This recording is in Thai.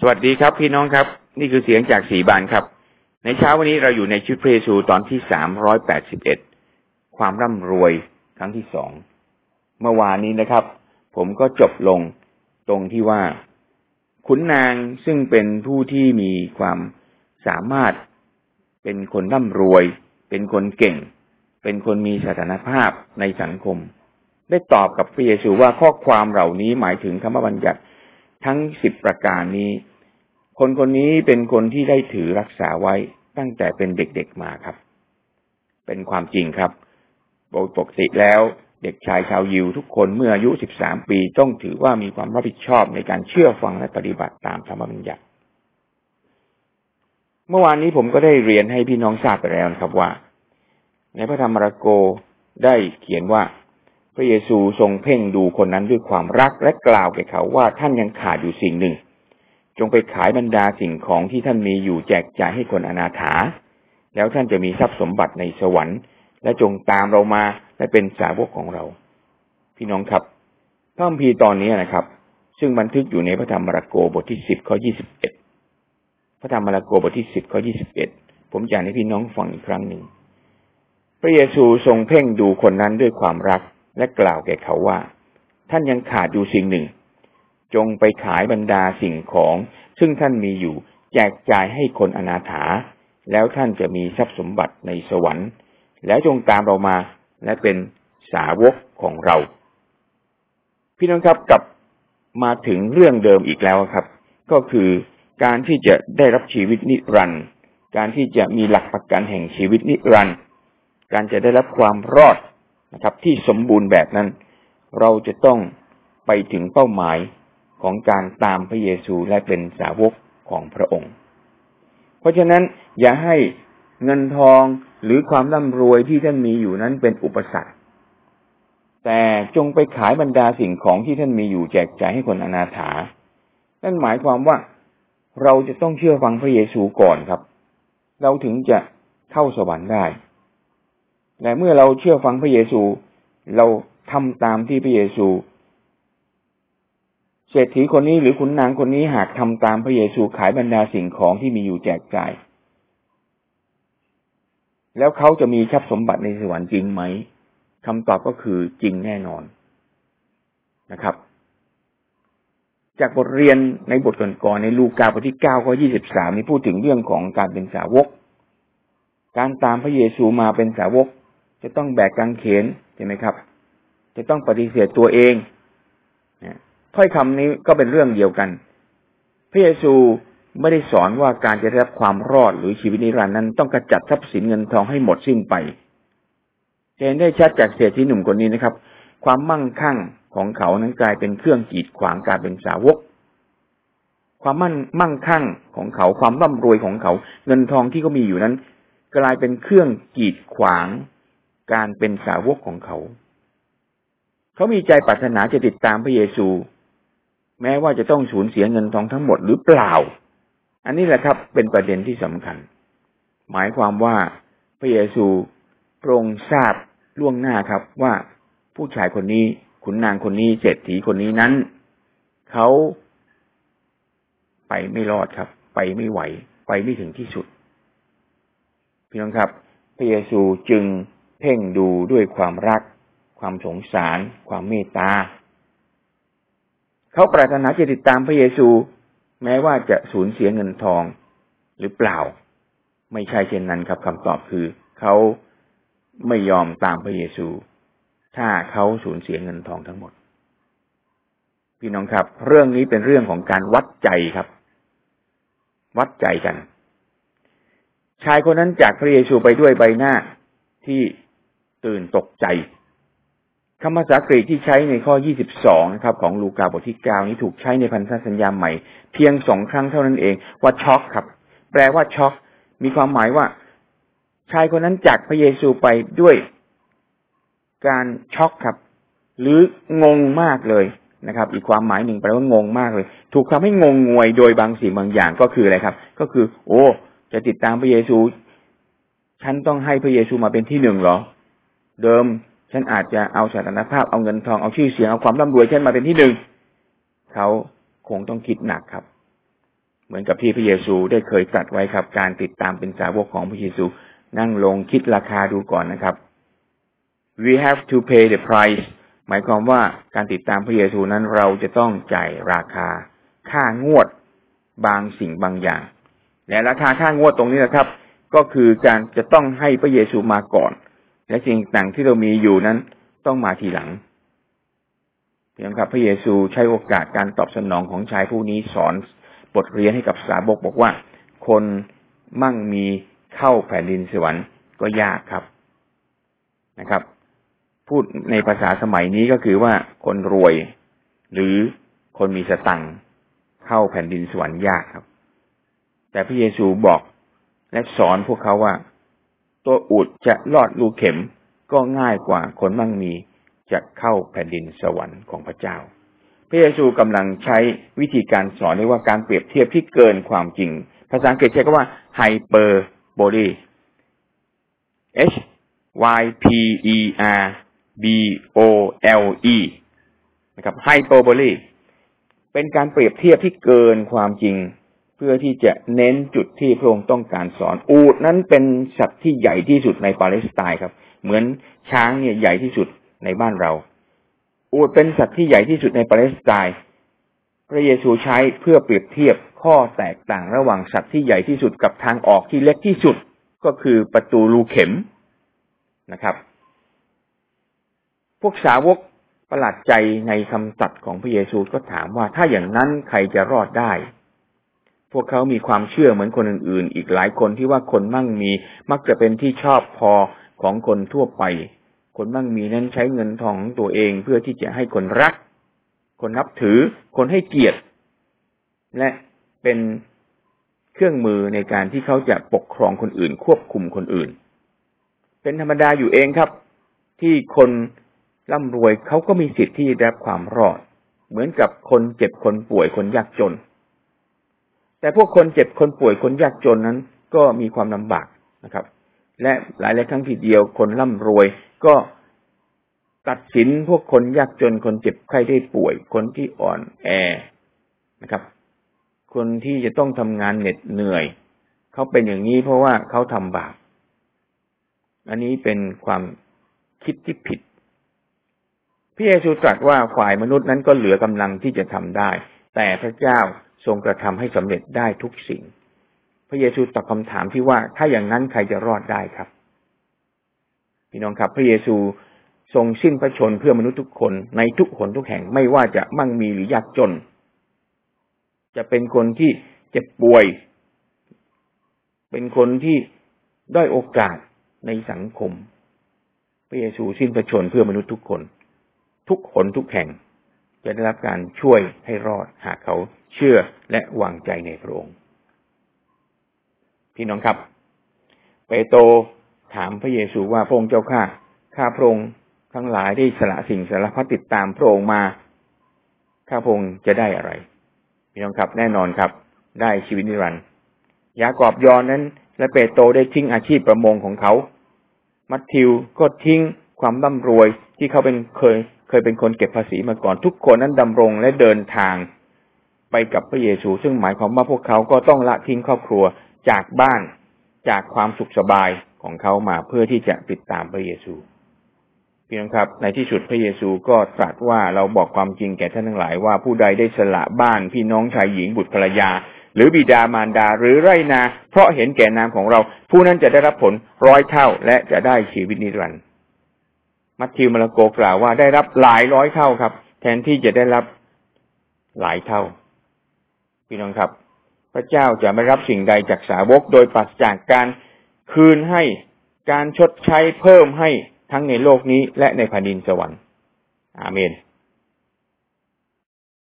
สวัสดีครับพี่น้องครับ นี่คือเสียงจากสีบานครับ ในเช้าวันนี้เราอยู่ในชุดพระเยซูตอนที่สามร้อยแปดสิบเอ็ดความร่ำรวยครั้งที่สองเมื่อวานนี้นะครับ ผมก็จบลงตรงที่ว่า ขุนนางซึ่งเป็นผู้ที่มีความสามารถ เป็นคนร่ำรวย เป็นคนเก่ง เป็นคนมีสถานภาพในสังคม ได้ตอบกับพระเยซูว่าข้อความเหล่านี้หมายถึงคำบัญญัติทั้งสิบประการนี้ คนคนนี้เป็นคนที่ได้ถือรักษาไว้ตั้งแต่เป็นเด็กๆมาครับ เป็นความจริงครับโดยปกติแล้วเด็กชายชาวยิวทุกคนเมื่ออายุสิบสามปีต้องถือว่ามีความรับผิดชอบในการเชื่อฟังและปฏิบัติตามธรรมบัญญัติ เมื่อวานนี้ผมก็ได้เรียนให้พี่น้องทราบไปแล้วครับว่า ในพระธรรมมาระโกได้เขียนว่า พระเยซูทรงเพ่งดูคนนั้นด้วยความรักและกล่าวแก่เขาว่าท่านยังขาดอยู่สิ่งหนึ่ง จงไปขายบรรดาสิ่งของที่ท่านมีอยู่แจกจ่ายให้คนอนาถา แล้วท่านจะมีทรัพย์สมบัติในสวรรค์ และจงตามเรามาและเป็นสาวกของเรา พี่น้องครับพระคัมภีร์ตอนนี้นะครับ ซึ่งบันทึกอยู่ในพระธรรมมาระโกบทที่สิบข้อยี่สิบเอ็ดพระธรรมมาระโกบทที่สิบข้อยี่สิบเอ็ดผมจะให้พี่น้องฟังอีกครั้งหนึ่ง พระเยซูทรงเพ่งดูคนนั้นด้วยความรักและกล่าวแก่เขาว่า ท่านยังขาดอยู่สิ่งหนึ่ง จงไปขายบรรดาสิ่งของ ซึ่งท่านมีอยู่ แจกจ่ายให้คนอนาถา แล้วท่านจะมีทรัพย์สมบัติในสวรรค์ แล้วจงตามเรามาและเป็นสาวกของเรา พี่น้องครับกลับมาถึงเรื่องเดิมอีกแล้วครับ ก็คือการที่จะได้รับชีวิตนิรันดร์การที่จะมีหลักประกันแห่งชีวิตนิรันดร์การจะได้รับความรอดนะครับ ที่สมบูรณ์แบบนั้น เราจะต้องไปถึงเป้าหมาย ของการตามพระเยซูและเป็นสาวกของพระองค์ เพราะฉะนั้นอย่าให้เงินทองหรือความร่ำรวยที่ท่านมีอยู่นั้นเป็นอุปสรรค แต่จงไปขายบรรดาสิ่งของที่ท่านมีอยู่แจกจ่ายให้คนอนาถา นั่นหมายความว่าเราจะต้องเชื่อฟังพระเยซูก่อนครับ เราถึงจะเข้าสวรรค์ได้แต่เมื่อเราเชื่อฟังพระเยซู เราทำตามที่พระเยซู เศรษฐีคนนี้หรือขุนนางคนนี้หากทำตามพระเยซูขายบรรดาสิ่งของที่มีอยู่แจกจ่าย แล้วเขาจะมีทรัพย์สมบัติในสวรรค์จริงไหมคำตอบก็คือจริงแน่นอนนะครับ จากบทเรียนในบทก่อนๆในลูกาบทที่เก้าข้อยี่สิบสามนี้พูดถึงเรื่องของการเป็นสาวก การตามพระเยซูมาเป็นสาวก จะต้องแบกกางเขนใช่ไหมครับ จะต้องปฏิเสธตัวเอง ถ้อยคำนี้ก็เป็นเรื่องเดียวกัน พระเยซูไม่ได้สอนว่าการจะได้รับความรอดหรือชีวิตนิรันดร์นั้นต้องกระจัดทรัพย์สินเงินทองให้หมดสิ้นไปเห็นได้ชัดจากเศรษฐีหนุ่มคนนี้นะครับ ความมั่งคั่งของเขานั้นกลายเป็นเครื่องกีดขวางการเป็นสาวก ความมั่นมั่งคั่งของเขาความร่ำรวยของเขา เงินทองที่เขามีอยู่นั้น กลายเป็นเครื่องกีดขวางการเป็นสาวกของเขา เขามีใจปรารถนาจะติดตามพระเยซู แม้ว่าจะต้องสูญเสียเงินทองทั้งหมดหรือเปล่า อันนี้แหละครับเป็นประเด็นที่สำคัญ หมายความว่าพระเยซูพระองค์ทราบล่วงหน้าครับว่าผู้ชายคนนี้ขุนนางคนนี้เศรษฐีคนนี้นั้นเขาไปไม่รอดครับ ไปไม่ไหว ไปไม่ถึงที่สุดพี่น้องครับพระเยซูจึงเพ่งดูด้วยความรัก ความสงสาร ความเมตตา เขาปรารถนาจะติดตามพระเยซู แม้ว่าจะสูญเสียเงินทองหรือเปล่า ไม่ใช่เช่นนั้นครับคำตอบคือเขาไม่ยอมตามพระเยซู ถ้าเขาสูญเสียเงินทองทั้งหมด พี่น้องครับ เรื่องนี้เป็นเรื่องของการวัดใจครับ วัดใจกัน ชายคนนั้นจากพระเยซูไปด้วยใบหน้าที่ตื่นตกใจ คำภาษากรีกที่ใช้ในข้อ 22 นะครับ ของลูกาบทที่ 9 นี้ถูกใช้ในพันธสัญญาใหม่ เพียงสองครั้งเท่านั้นเอง ว่าช็อกครับ แปลว่าช็อก มีความหมายว่า ชายคนนั้นจากพระเยซูไปด้วยการช็อกครับ หรืองงมากเลยนะครับ อีกความหมายหนึ่งแปลว่างงมากเลย ถูกทำให้งงงวยโดยบางสิ่งบางอย่างก็คืออะไรครับ ก็คือ โอ้ จะติดตามพระเยซู ฉันต้องให้พระเยซูมาเป็นที่หนึ่งเหรอ เดิม ฉันอาจจะเอาสถานภาพเอาเงินทองเอาชื่อเสียงเอาความร่ำรวยฉันมาเป็นที่หนึ่งเขาคงต้องคิดหนักครับ เหมือนกับที่พระเยซูได้เคยตรัสไว้ครับ การติดตามเป็นสาวกของพระเยซูนั่งลงคิดราคาดูก่อนนะครับ we have to pay the price หมายความว่าการติดตามพระเยซูนั้นเราจะต้องจ่ายราคา ค่างวดบางสิ่งบางอย่าง และราคาค่างวดตรงนี้นะครับ ก็คือการจะต้องให้พระเยซูมาก่อน และสิ่งต่างที่เรามีอยู่นั้นต้องมาทีหลังเพียงครับพระเยซูใช้โอกาสการตอบสนองของชายผู้นี้สอนบทเรียนให้กับสาวกบอกว่า คนมั่งมีเข้าแผ่นดินสวรรค์ก็ยากครับนะครับ พูดในภาษาสมัยนี้ก็คือว่าคนรวย หรือคนมีสตังเข้าแผ่นดินสวรรค์ยากครับ แต่พระเยซูบอกและสอนพวกเขาว่า ตัวอุดจะลอดรูเข็มก็ง่ายกว่าคนมั่งมีจะเข้าแผ่นดินสวรรค์ของพระเจ้า พระเยซูกำลังใช้วิธีการสอนเรียกว่าการเปรียบเทียบที่เกินความจริง ภาษาอังกฤษใช้คำว่า hyperbole h y p e r b o l e นะครับ hyperbole เป็นการเปรียบเทียบที่เกินความจริง เพื่อที่จะเน้นจุดที่พระองค์ต้องการสอน อูดนั้นเป็นสัตว์ที่ใหญ่ที่สุดในปาเลสไตน์ครับ เหมือนช้างเนี่ยใหญ่ที่สุดในบ้านเรา อูดเป็นสัตว์ที่ใหญ่ที่สุดในปาเลสไตน์พระเยซูใช้เพื่อเปรียบเทียบข้อแตกต่างระหว่างสัตว์ที่ใหญ่ที่สุดกับทางออกที่เล็กที่สุดก็คือประตูรูเข็มนะครับ พวกสาวกประหลาดใจในคำตัดของพระเยซูก็ถามว่าถ้าอย่างนั้นใครจะรอดได้ พวกเขามีความเชื่อเหมือนคนอื่นๆ อีกหลายคนที่ว่าคนมั่งมีมักจะเป็นที่ชอบพอของคนทั่วไป คนมั่งมีนั้นใช้เงินทองของตัวเองเพื่อที่จะให้คนรัก คนนับถือ คนให้เกียรติ และเป็นเครื่องมือในการที่เขาจะปกครองคนอื่น ควบคุมคนอื่น เป็นธรรมดาอยู่เองครับ ที่คนร่ำรวยเขาก็มีสิทธิ์ที่ได้รับความรอด เหมือนกับคนเจ็บคนป่วยคนยากจน แต่พวกคนเจ็บคนป่วยคนยากจนนั้น ก็มีความลำบากนะครับ และหลายหลายครั้งทีเดียวคนร่ำรวยก็ตัดสินพวกคนยากจนคนเจ็บไข้ได้ป่วย คนที่อ่อนแอนะครับ คนที่จะต้องทำงานเหน็ดเหนื่อย เขาเป็นอย่างนี้เพราะว่าเขาทำบาปอันนี้เป็นความคิดที่ผิดพระเยซูตรัสว่าฝ่ายมนุษย์นั้นก็เหลือกำลังที่จะทำได้ แต่พระเจ้า ทรงกระทำให้สำเร็จได้ทุกสิ่ง พระเยซูตอบคำถามที่ว่าถ้าอย่างนั้นใครจะรอดได้ครับ พี่น้องครับพระเยซูทรงสิ้นพระชนเพื่อมนุษย์ทุกคนในทุกคนทุกแห่งไม่ว่าจะมั่งมีหรือยากจน จะเป็นคนที่เจ็บป่วย เป็นคนที่ด้อยโอกาสในสังคม พระเยซูสิ้นพระชนเพื่อมนุษย์ทุกคน ทุกคนทุกแห่ง จะได้รับการช่วยให้รอดหากเขาเชื่อและวางใจในพระองค์ พี่น้องครับ เปโตรถามพระเยซูว่าพระองค์เจ้าข้าข้าพระองค์ทั้งหลายได้สละสิ่งสารพัดติดตามพระองค์มา ข้าพระองค์จะได้อะไร พี่น้องครับแน่นอนครับ ได้ชีวิตนิรันดร์ยากอบยอนนั้น และเปโตรได้ทิ้งอาชีพประมงของเขา มัทธิวก็ทิ้งความร่ำรวยที่เขาเป็นเคย เคยเป็นคนเก็บภาษีมาก่อนทุกคนนั้นดำรงและเดินทางไปกับพระเยซู ซึ่งหมายความว่าพวกเขาก็ต้องละทิ้งครอบครัวจากบ้านจากความสุขสบายของเขามาเพื่อที่จะติดตามพระเยซูพี่น้องครับ ในที่สุดพระเยซูก็ตรัสว่าเราบอกความจริงแก่ท่านทั้งหลายว่าผู้ใดได้สละบ้านพี่น้องชายหญิงบุตรภรรยา หรือบิดามารดาหรือไรนา เพราะเห็นแก่นามของเรา ผู้นั้นจะได้รับผลร้อยเท่าและจะได้ชีวิตนิรันดร์ มัทธิวมาระโกกล่าวว่าได้รับหลายร้อยเท่าครับ แทนที่จะได้รับหลายเท่า พี่น้องครับ พระเจ้าจะไม่รับสิ่งใดจากสาวกโดยปัสจากการคืนให้การชดใช้เพิ่มให้ทั้งในโลกนี้และในแผ่นดินสวรรค์ อาเมน